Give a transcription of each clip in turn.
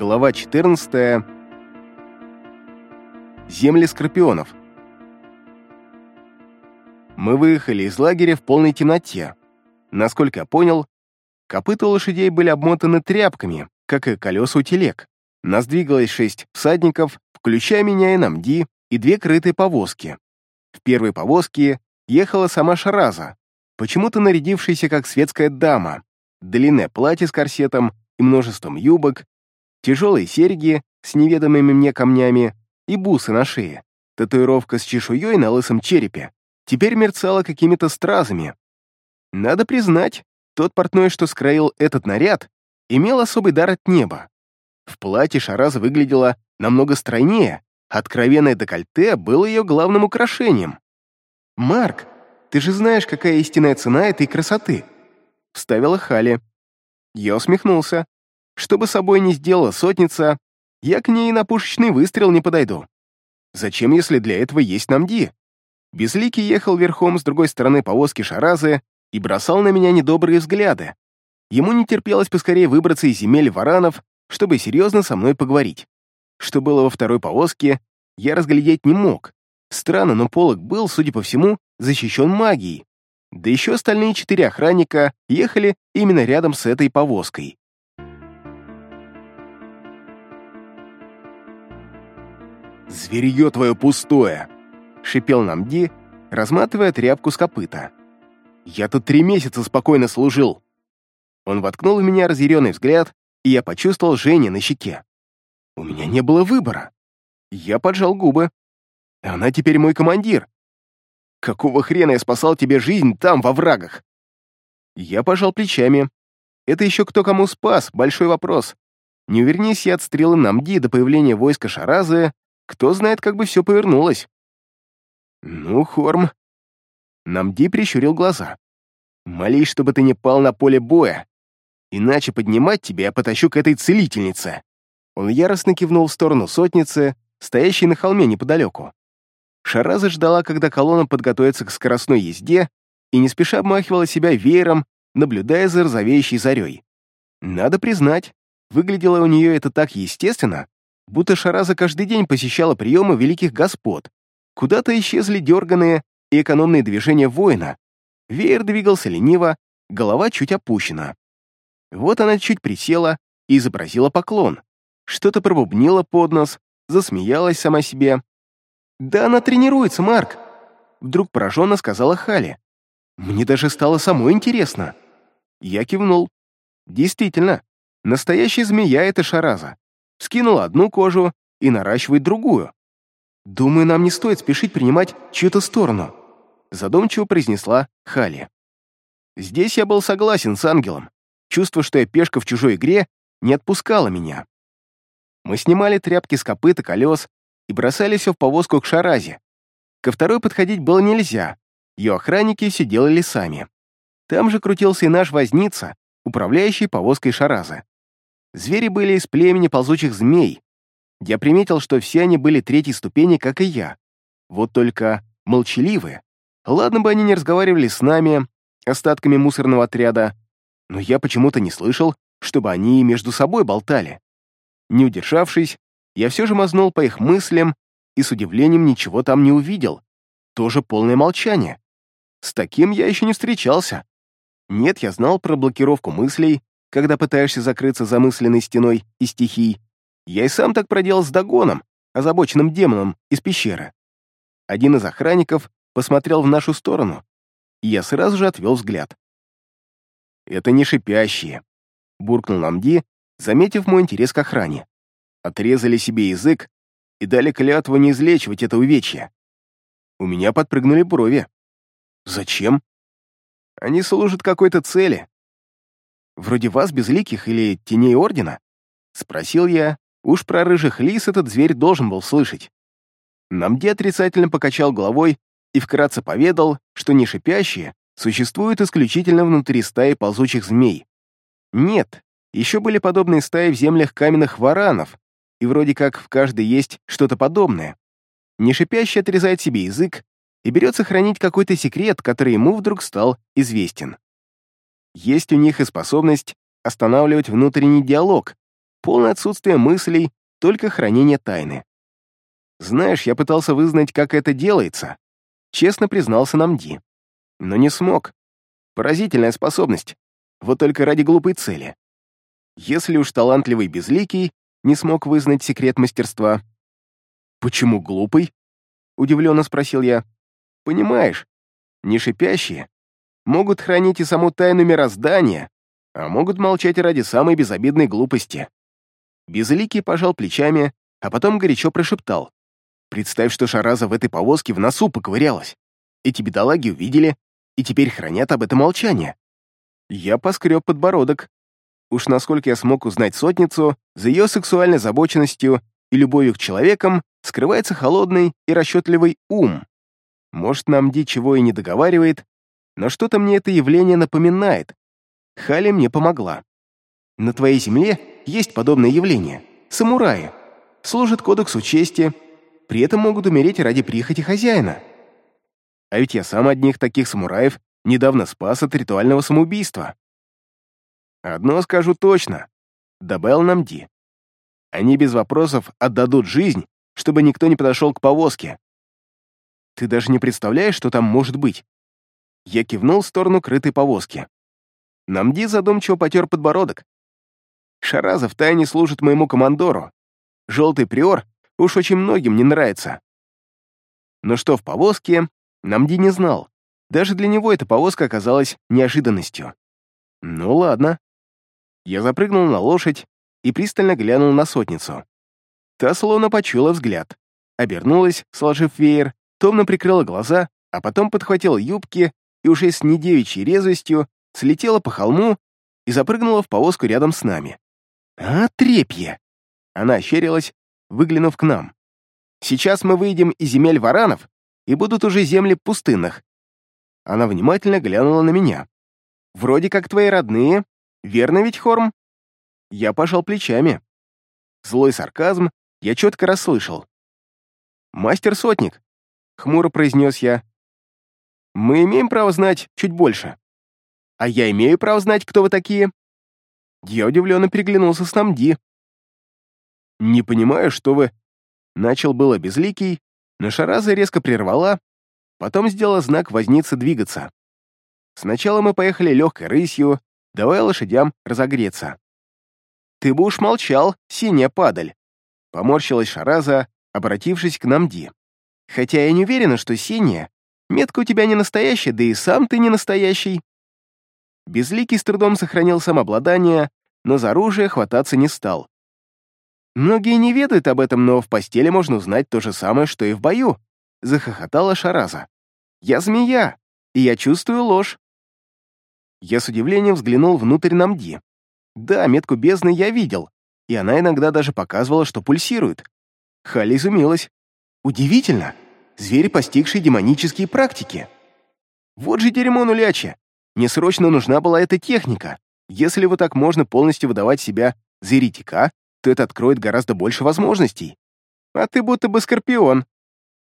Глава 14. Земли скорпионов. Мы выехали из лагеря в полной темноте. Насколько я понял, копыта лошадей были обмотаны тряпками, как и колеса у телег. Нас двигалось шесть всадников, включая меня и Намди, и две крытые повозки. В первой повозке ехала сама Шараза, почему-то нарядившаяся как светская дама, длинное платье с корсетом и множеством юбок, тяжелые серьги с неведомыми мне камнями и бусы на шее. Татуировка с чешуей на лысом черепе теперь мерцала какими-то стразами. Надо признать, тот портной, что скроил этот наряд, имел особый дар от неба. В платье Шараза выглядела намного стройнее, откровенное декольте было ее главным украшением. «Марк, ты же знаешь, какая истинная цена этой красоты!» — вставила Хали. Я усмехнулся. Что бы собой ни сделала сотница, я к ней на пушечный выстрел не подойду. Зачем, если для этого есть Намди? Безликий ехал верхом с другой стороны повозки Шаразы и бросал на меня недобрые взгляды. Ему не терпелось поскорее выбраться из земель варанов, чтобы серьезно со мной поговорить. Что было во второй повозке, я разглядеть не мог. Странно, но полог был, судя по всему, защищен магией. Да еще остальные четыре охранника ехали именно рядом с этой повозкой. «Зверье твое пустое!» — шипел нам Ди, разматывая тряпку с копыта. «Я тут три месяца спокойно служил!» Он воткнул в меня разъяренный взгляд, и я почувствовал Жене на щеке. У меня не было выбора. Я поджал губы. Она теперь мой командир. Какого хрена я спасал тебе жизнь там, во врагах? Я пожал плечами. Это еще кто кому спас, большой вопрос. Не увернись я от стрелы Намди до появления войска Шаразы, кто знает, как бы все повернулось. Ну, Хорм. Намди прищурил глаза. Молись, чтобы ты не пал на поле боя. Иначе поднимать тебя я потащу к этой целительнице. Он яростно кивнул в сторону сотницы, стоящей на холме неподалеку. Шараза ждала, когда колонна подготовится к скоростной езде, и не спеша обмахивала себя веером, наблюдая за розовеющей зарей. Надо признать, выглядело у нее это так естественно, будто Шараза каждый день посещала приемы великих господ. Куда-то исчезли дерганные и экономные движения воина. Веер двигался лениво, голова чуть опущена. Вот она чуть присела и изобразила поклон. Что-то пробубнила под нос, засмеялась сама себе. «Да она тренируется, Марк!» Вдруг пораженно сказала Хали. «Мне даже стало самой интересно». Я кивнул. «Действительно, настоящая змея — это шараза скинула одну кожу и наращивает другую. «Думаю, нам не стоит спешить принимать чью-то сторону», задумчиво произнесла Хали. Здесь я был согласен с ангелом. Чувство, что я пешка в чужой игре, не отпускало меня. Мы снимали тряпки с копыт и колес и бросали все в повозку к Шаразе. Ко второй подходить было нельзя, ее охранники все делали сами. Там же крутился и наш возница, управляющий повозкой Шараза. Звери были из племени ползучих змей. Я приметил, что все они были третьей ступени, как и я. Вот только молчаливые. Ладно бы они не разговаривали с нами, остатками мусорного отряда, но я почему-то не слышал, чтобы они между собой болтали. Не удержавшись, я все же мазнул по их мыслям и с удивлением ничего там не увидел. Тоже полное молчание. С таким я еще не встречался. Нет, я знал про блокировку мыслей, когда пытаешься закрыться замысленной стеной и стихий. Я и сам так проделал с Дагоном, озабоченным демоном из пещеры. Один из охранников посмотрел в нашу сторону, и я сразу же отвел взгляд. «Это не шипящие», — буркнул Намди, заметив мой интерес к охране. Отрезали себе язык и дали клятву не излечивать это увечье. У меня подпрыгнули брови. «Зачем?» «Они служат какой-то цели, Вроде вас, безликих или теней Ордена?» — спросил я. Уж про рыжих лис этот зверь должен был слышать. Намди отрицательно покачал головой и вкратце поведал, что не шипящие существуют исключительно внутри стаи ползучих змей. Нет, еще были подобные стаи в землях каменных варанов, и вроде как в каждой есть что-то подобное. Нешипящий отрезает себе язык и берется хранить какой-то секрет, который ему вдруг стал известен. Есть у них и способность останавливать внутренний диалог, Полное отсутствие мыслей, только хранение тайны. Знаешь, я пытался вызнать, как это делается. Честно признался Намди. Но не смог. Поразительная способность. Вот только ради глупой цели. Если уж талантливый безликий не смог вызнать секрет мастерства. «Почему глупый?» — удивленно спросил я. «Понимаешь, не шипящие могут хранить и саму тайну мироздания, а могут молчать ради самой безобидной глупости». Безликий пожал плечами, а потом горячо прошептал. «Представь, что Шараза в этой повозке в носу поковырялась. Эти бедолаги увидели и теперь хранят об этом молчание». Я поскреб подбородок. Уж насколько я смог узнать сотницу, за ее сексуальной забоченностью и любовью к человекам скрывается холодный и расчетливый ум. Может, нам Ди чего и не договаривает, но что-то мне это явление напоминает. Хали мне помогла. На твоей земле есть подобное явление. Самураи. Служат кодексу чести, при этом могут умереть ради прихоти хозяина. А ведь я сам одних таких самураев недавно спас от ритуального самоубийства. Одно скажу точно, добавил нам Ди. Они без вопросов отдадут жизнь, чтобы никто не подошел к повозке. Ты даже не представляешь, что там может быть. Я кивнул в сторону крытой повозки. Намди задумчиво потер подбородок. Шараза в тайне служит моему командору. Желтый приор уж очень многим не нравится. Но что в повозке, Намди не знал. Даже для него эта повозка оказалась неожиданностью. Ну ладно. Я запрыгнул на лошадь и пристально глянул на сотницу. Та словно почула взгляд. Обернулась, сложив веер, томно прикрыла глаза, а потом подхватила юбки и уже с недевичьей резвостью слетела по холму и запрыгнула в повозку рядом с нами. «А, трепье!» Она ощерилась, выглянув к нам. «Сейчас мы выйдем из земель варанов, и будут уже земли пустынных». Она внимательно глянула на меня. «Вроде как твои родные, верно ведь, Хорм?» Я пожал плечами. Злой сарказм я четко расслышал. «Мастер-сотник», — хмуро произнес я. «Мы имеем право знать чуть больше». «А я имею право знать, кто вы такие?» Я удивленно переглянулся с Намди. «Не понимаю, что вы...» Начал было безликий, но Шараза резко прервала, потом сделала знак возницы двигаться. Сначала мы поехали легкой рысью, давая лошадям разогреться. «Ты бы уж молчал, синяя падаль!» Поморщилась Шараза, обратившись к Намди. «Хотя я не уверена, что синяя. Метка у тебя не настоящая, да и сам ты не настоящий». Безликий с трудом сохранил самообладание, но за оружие хвататься не стал. «Многие не ведают об этом, но в постели можно узнать то же самое, что и в бою», — захохотала Шараза. «Я змея, и я чувствую ложь». Я с удивлением взглянул внутрь Намди. Да, метку бездны я видел, и она иногда даже показывала, что пульсирует. Хали изумилась. «Удивительно! Зверь, постигший демонические практики!» «Вот же дерьмо нуляче! Мне срочно нужна была эта техника. Если вот так можно полностью выдавать себя за еретика, то это откроет гораздо больше возможностей. А ты будто бы скорпион.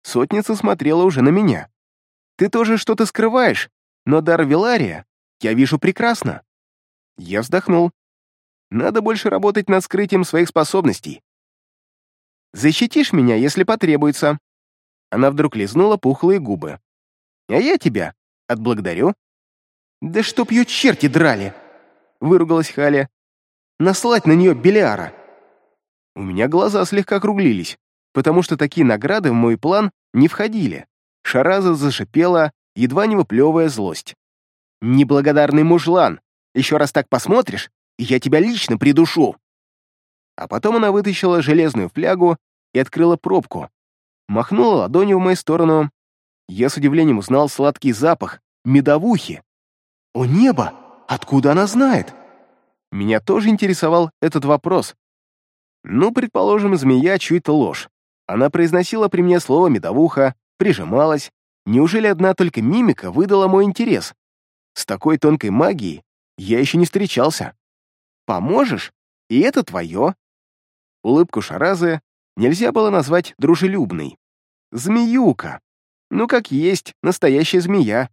Сотница смотрела уже на меня. Ты тоже что-то скрываешь, но дар Вилария я вижу прекрасно. Я вздохнул. Надо больше работать над скрытием своих способностей. Защитишь меня, если потребуется. Она вдруг лизнула пухлые губы. А я тебя отблагодарю. «Да чтоб ее черти драли!» — выругалась Халя. «Наслать на нее Белиара!» У меня глаза слегка округлились, потому что такие награды в мой план не входили. Шараза зашипела, едва не выплевывая злость. «Неблагодарный мужлан! Еще раз так посмотришь, и я тебя лично придушу!» А потом она вытащила железную флягу и открыла пробку. Махнула ладонью в мою сторону. Я с удивлением узнал сладкий запах медовухи. «О небо! Откуда она знает?» Меня тоже интересовал этот вопрос. Ну, предположим, змея чует ложь. Она произносила при мне слово «медовуха», прижималась. Неужели одна только мимика выдала мой интерес? С такой тонкой магией я еще не встречался. Поможешь? И это твое. Улыбку Шаразы нельзя было назвать дружелюбной. Змеюка. Ну, как есть, настоящая змея.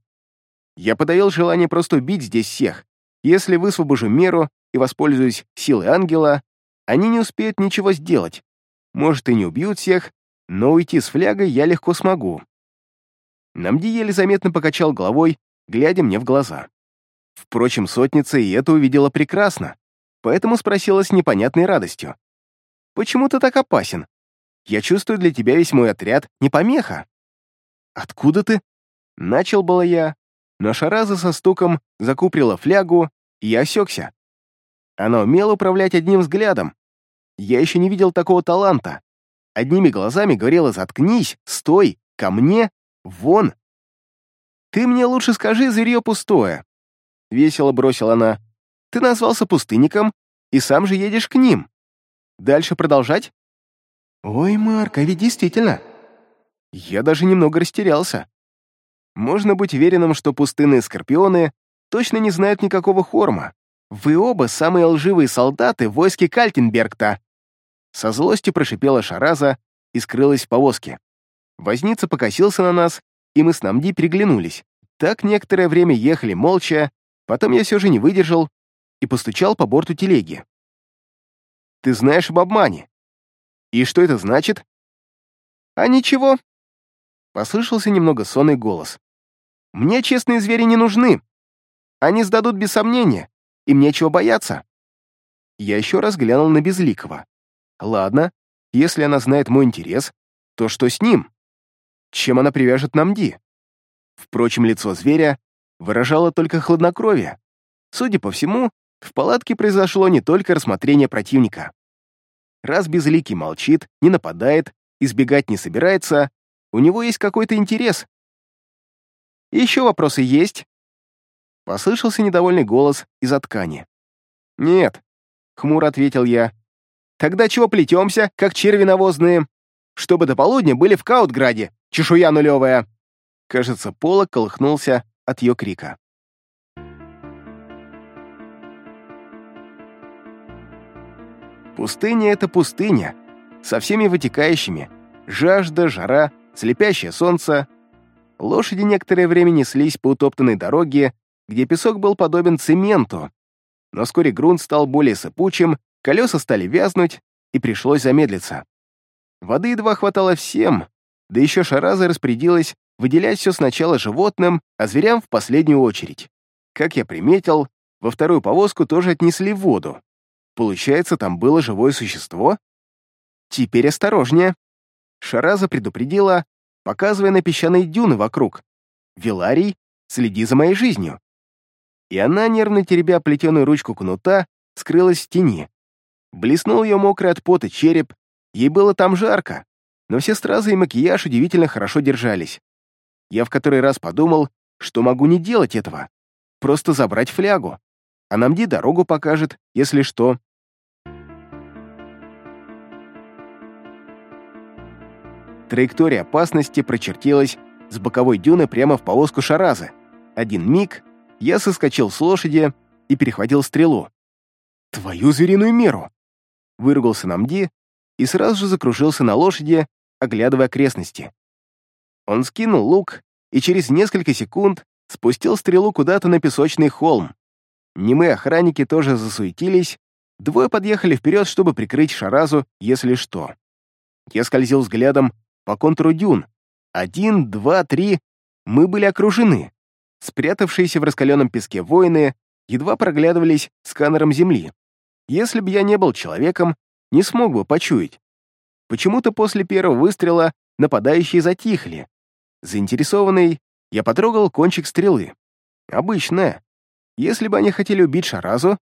Я подавил желание просто убить здесь всех. Если высвобожу меру и воспользуюсь силой ангела, они не успеют ничего сделать. Может, и не убьют всех, но уйти с флягой я легко смогу. Намди еле заметно покачал головой, глядя мне в глаза. Впрочем, сотница и это увидела прекрасно, поэтому спросила с непонятной радостью. «Почему ты так опасен? Я чувствую для тебя весь мой отряд не помеха». «Откуда ты?» Начал было я, но Шараза со стуком закуприла флягу, и я осекся. Она умела управлять одним взглядом. Я еще не видел такого таланта. Одними глазами говорила «заткнись, стой, ко мне, вон». «Ты мне лучше скажи, зверье пустое», — весело бросила она. «Ты назвался пустынником, и сам же едешь к ним. Дальше продолжать?» «Ой, Марк, а ведь действительно...» Я даже немного растерялся. Можно быть уверенным, что пустынные скорпионы точно не знают никакого хорма. Вы оба самые лживые солдаты в войске Кальтенбергта!» Со злостью прошипела Шараза и скрылась в повозке. Возница покосился на нас, и мы с Намди переглянулись. Так некоторое время ехали молча, потом я все же не выдержал и постучал по борту телеги. «Ты знаешь об обмане. И что это значит?» «А ничего», — послышался немного сонный голос. «Мне честные звери не нужны. Они сдадут без сомнения. Им нечего бояться. Я еще раз глянул на Безликого. Ладно, если она знает мой интерес, то что с ним? Чем она привяжет Намди? Впрочем, лицо зверя выражало только хладнокровие. Судя по всему, в палатке произошло не только рассмотрение противника. Раз Безликий молчит, не нападает, избегать не собирается, у него есть какой-то интерес. Еще вопросы есть? Послышался недовольный голос из-за ткани. «Нет», — хмуро ответил я. «Тогда чего плетемся, как черви навозные? Чтобы до полудня были в Каутграде, чешуя нулевая!» Кажется, полок колыхнулся от ее крика. Пустыня — это пустыня, со всеми вытекающими. Жажда, жара, слепящее солнце. Лошади некоторое время неслись по утоптанной дороге, где песок был подобен цементу, но вскоре грунт стал более сыпучим, колеса стали вязнуть, и пришлось замедлиться. Воды едва хватало всем, да еще Шараза распорядилась выделять все сначала животным, а зверям в последнюю очередь. Как я приметил, во вторую повозку тоже отнесли воду. Получается, там было живое существо? Теперь осторожнее. Шараза предупредила, показывая на песчаные дюны вокруг. «Виларий, следи за моей жизнью и она, нервно теребя плетеную ручку кнута, скрылась в тени. Блеснул ее мокрый от пота череп, ей было там жарко, но все стразы и макияж удивительно хорошо держались. Я в который раз подумал, что могу не делать этого, просто забрать флягу, а Намди дорогу покажет, если что. Траектория опасности прочертилась с боковой дюны прямо в повозку Шаразы. Один миг, я соскочил с лошади и перехватил стрелу. «Твою звериную меру!» Выругался Намди и сразу же закружился на лошади, оглядывая окрестности. Он скинул лук и через несколько секунд спустил стрелу куда-то на песочный холм. Немые охранники тоже засуетились, двое подъехали вперед, чтобы прикрыть Шаразу, если что. Я скользил взглядом по контуру дюн. Один, два, три. Мы были окружены. Спрятавшиеся в раскаленном песке воины едва проглядывались сканером земли. Если бы я не был человеком, не смог бы почуять. Почему-то после первого выстрела нападающие затихли. Заинтересованный, я потрогал кончик стрелы. Обычная. Если бы они хотели убить Шаразу...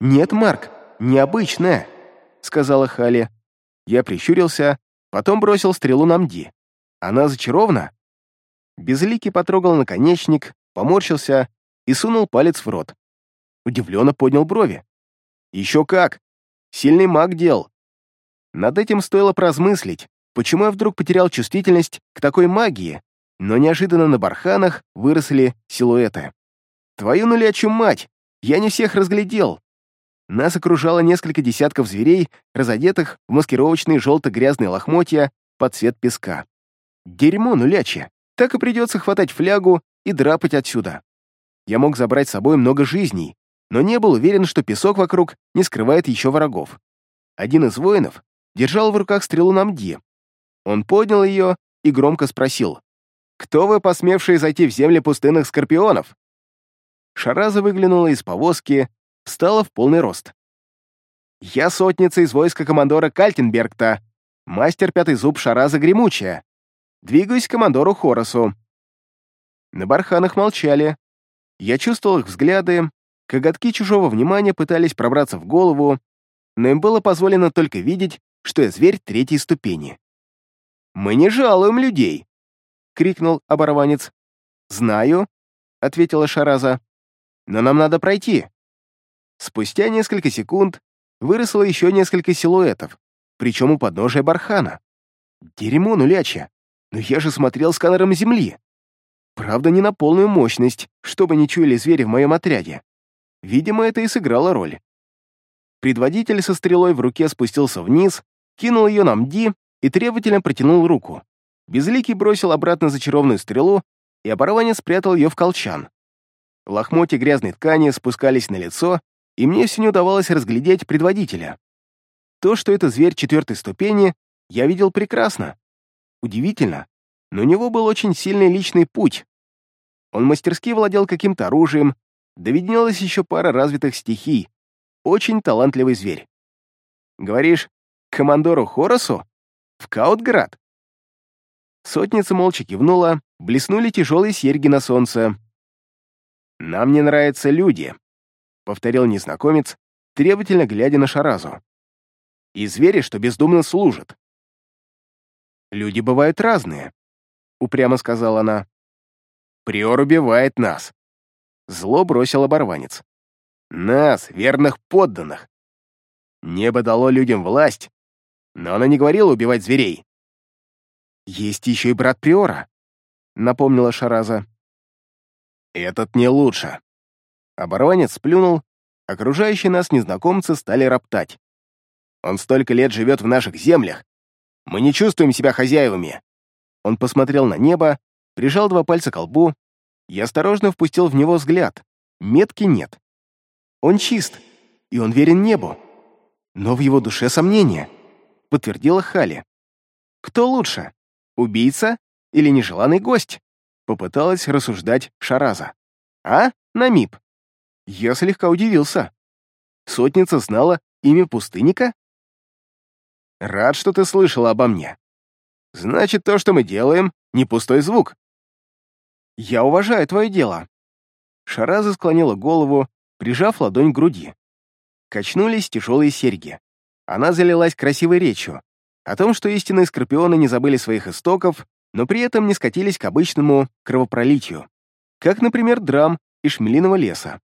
«Нет, Марк, необычная», — сказала Хали. Я прищурился, потом бросил стрелу на Мди. Она зачарована? Безликий потрогал наконечник, поморщился и сунул палец в рот. Удивленно поднял брови. «Еще как! Сильный маг дел!» Над этим стоило поразмыслить, почему я вдруг потерял чувствительность к такой магии, но неожиданно на барханах выросли силуэты. «Твою нулячью мать! Я не всех разглядел!» Нас окружало несколько десятков зверей, разодетых в маскировочные желто-грязные лохмотья под цвет песка. Дерьмо нулячье! Так и придется хватать флягу и драпать отсюда. Я мог забрать с собой много жизней, но не был уверен, что песок вокруг не скрывает еще врагов. один из воинов держал в руках стрелу Намди. Он поднял ее и громко спросил, «Кто вы, посмевшие зайти в земли пустынных скорпионов?» Шараза выглянула из повозки, встала в полный рост. «Я сотница из войска командора Кальтенбергта, мастер пятый зуб Шараза Гремучая. Двигаюсь к командору Хоросу». На барханах молчали. Я чувствовал их взгляды, коготки чужого внимания пытались пробраться в голову, но им было позволено только видеть, что я зверь третьей ступени. «Мы не жалуем людей!» — крикнул оборванец. «Знаю», — ответила Шараза. «Но нам надо пройти». Спустя несколько секунд выросло еще несколько силуэтов, причем у подножия бархана. Дерьмо нулячье, но я же смотрел сканером земли. Правда, не на полную мощность, чтобы не чуяли звери в моем отряде. Видимо, это и сыграло роль. Предводитель со стрелой в руке спустился вниз, кинул ее на Мди и требовательно протянул руку. Безликий бросил обратно зачарованную стрелу, и оборванец спрятал ее в колчан. Лохмотья грязной ткани спускались на лицо, и мне все не удавалось разглядеть предводителя. То, что это зверь четвертой ступени, я видел прекрасно. Удивительно, но у него был очень сильный личный путь. Он мастерски владел каким-то оружием, доведнелась еще пара развитых стихий. Очень талантливый зверь. Говоришь, командору Хоросу? В Каутград?» Сотница молча кивнула, блеснули тяжелые серьги на солнце. «Нам не нравятся люди», — повторил незнакомец, требовательно глядя на Шаразу. «И звери, что бездумно служат». «Люди бывают разные», — упрямо сказала она. «Приор убивает нас», — зло бросил оборванец. «Нас, верных подданных. Небо дало людям власть, но она не говорила убивать зверей. «Есть еще и брат Приора», — напомнила Шараза. «Этот не лучше». Оборванец сплюнул, окружающие нас незнакомцы стали роптать. «Он столько лет живет в наших землях. Мы не чувствуем себя хозяевами». Он посмотрел на небо, прижал два пальца к лбу и осторожно впустил в него взгляд. Метки нет. Он чист, и он верен небу. Но в его душе сомнения подтвердила Хали. «Кто лучше, убийца или нежеланный гость?» Попыталась рассуждать Шараза. «А, Намип?» Я слегка удивился. Сотница знала имя пустынника? «Рад, что ты слышала обо мне. Значит, то, что мы делаем, не пустой звук». «Я уважаю твое дело». Шараза склонила голову, прижав ладонь к груди. Качнулись тяжелые серьги она залилась красивой речью о том, что истинные скорпионы не забыли своих истоков, но при этом не скатились к обычному кровопролитию, как, например, драм и шмелиного леса.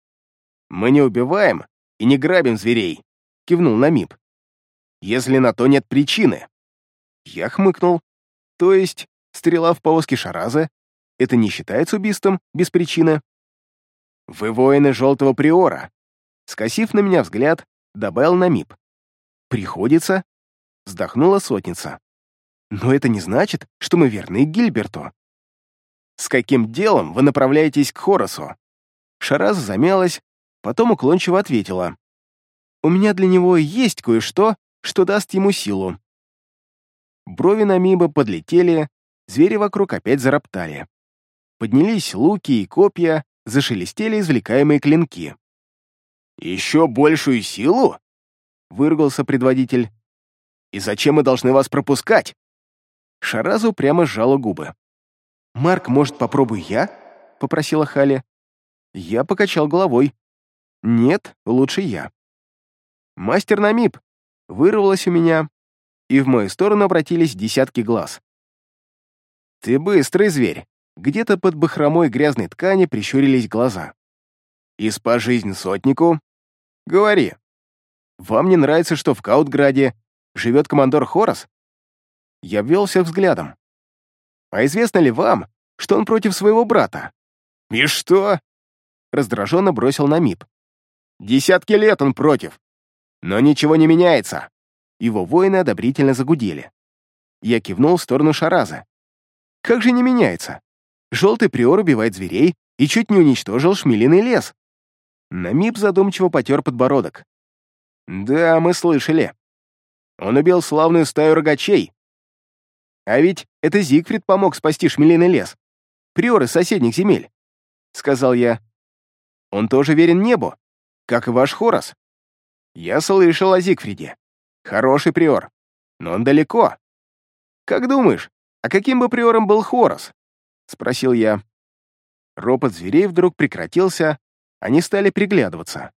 «Мы не убиваем и не грабим зверей», — кивнул Намиб. «Если на то нет причины». Я хмыкнул. То есть, стрела в повозке Шараза — это не считается убийством без причины? «Вы воины Желтого Приора», — скосив на меня взгляд, добавил Намиб. «Приходится», — вздохнула сотница. «Но это не значит, что мы верны Гильберту». «С каким делом вы направляетесь к Хоросу?» Шараз замялась, потом уклончиво ответила. «У меня для него есть кое-что, что даст ему силу». Брови на Миба подлетели, звери вокруг опять зароптали. Поднялись луки и копья, зашелестели извлекаемые клинки. «Еще большую силу?» — выругался предводитель. «И зачем мы должны вас пропускать?» Шаразу прямо сжала губы. «Марк, может, попробую я?» — попросила Хали. Я покачал головой. «Нет, лучше я». «Мастер Намиб!» вырвалось у меня, и в мою сторону обратились десятки глаз. «Ты быстрый зверь!» Где-то под бахромой грязной ткани прищурились глаза. «И спа жизнь сотнику?» «Говори!» Вам не нравится, что в Каутграде живет командор Хорос? Я ввелся взглядом. А известно ли вам, что он против своего брата? И что? Раздраженно бросил на МИП. Десятки лет он против. Но ничего не меняется. Его воины одобрительно загудели. Я кивнул в сторону Шараза. Как же не меняется? Желтый приор убивает зверей и чуть не уничтожил шмелиный лес. Намип задумчиво потер подбородок. «Да, мы слышали. Он убил славную стаю рогачей. А ведь это Зигфрид помог спасти Шмелиный лес. Приор из соседних земель, — сказал я. Он тоже верен небу, как и ваш Хорос. Я слышал о Зигфриде. Хороший приор, но он далеко. Как думаешь, а каким бы приором был Хорос? — спросил я. Ропот зверей вдруг прекратился, они стали приглядываться.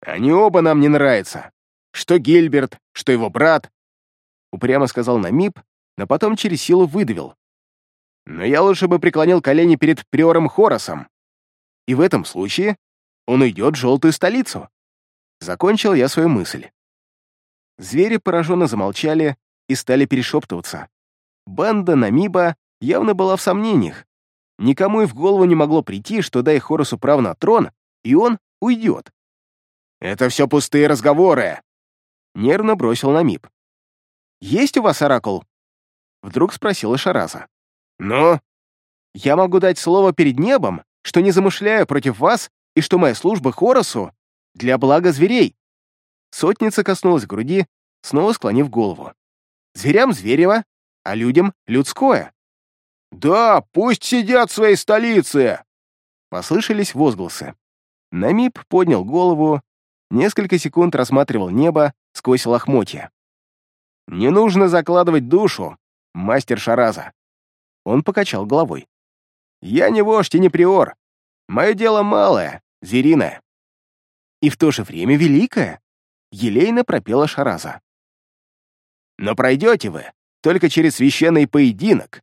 «Они оба нам не нравятся. Что Гильберт, что его брат», — упрямо сказал Намип, но потом через силу выдавил. «Но я лучше бы преклонил колени перед приором Хоросом. И в этом случае он уйдет в желтую столицу». Закончил я свою мысль. Звери пораженно замолчали и стали перешептываться. Банда Намиба явно была в сомнениях. Никому и в голову не могло прийти, что дай Хоросу право на трон, и он уйдет. «Это все пустые разговоры!» Нервно бросил Намиб. «Есть у вас оракул?» Вдруг спросила Шараза. «Ну?» «Я могу дать слово перед небом, что не замышляю против вас и что моя служба Хоросу для блага зверей». Сотница коснулась груди, снова склонив голову. «Зверям зверево, а людям людское». «Да, пусть сидят в своей столице!» Послышались возгласы. Намип поднял голову, несколько секунд рассматривал небо сквозь лохмотья. «Не нужно закладывать душу, мастер Шараза». Он покачал головой. «Я не вождь и не приор. Мое дело малое, звериное». «И в то же время великое», — елейно пропела Шараза. «Но пройдете вы только через священный поединок,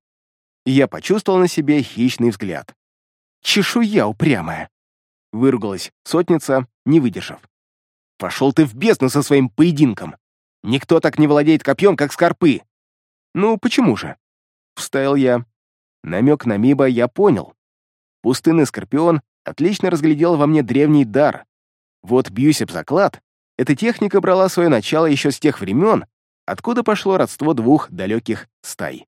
и я почувствовал на себе хищный взгляд. «Чешуя упрямая!» — выругалась сотница, не выдержав. «Пошел ты в бездну со своим поединком! Никто так не владеет копьем, как скорпы!» «Ну, почему же?» — вставил я. Намек на Миба я понял. Пустынный скорпион отлично разглядел во мне древний дар. Вот бьюсь об заклад, эта техника брала свое начало еще с тех времен, откуда пошло родство двух далеких стай.